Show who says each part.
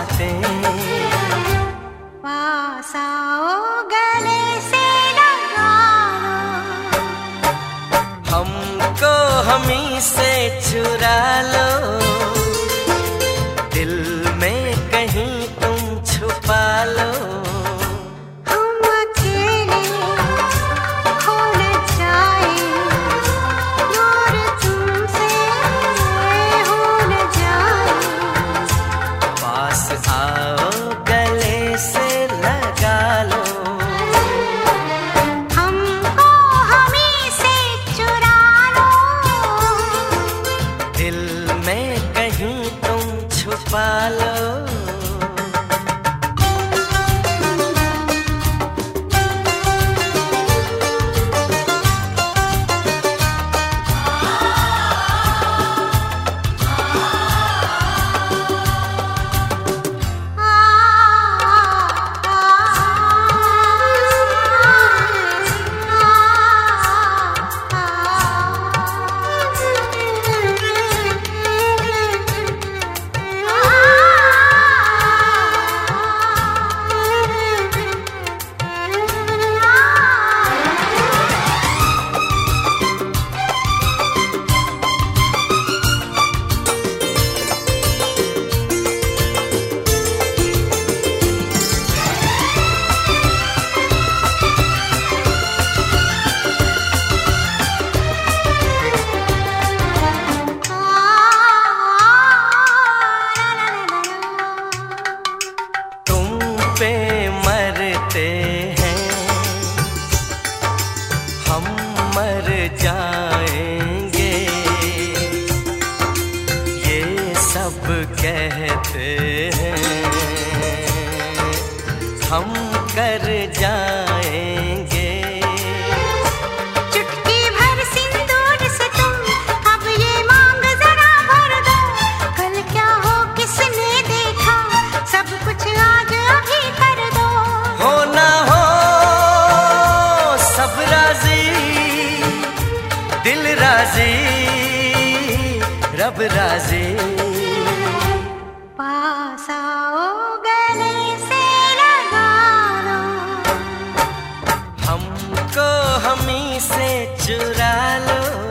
Speaker 1: बातें।
Speaker 2: पासाओ गले से
Speaker 1: हमको हमी से चुरा लो। हो ना हो सब राज़ी दिल राज़ी रब राज़ी।
Speaker 2: पास गले से लगा
Speaker 1: हमको हमी से चुरा लो।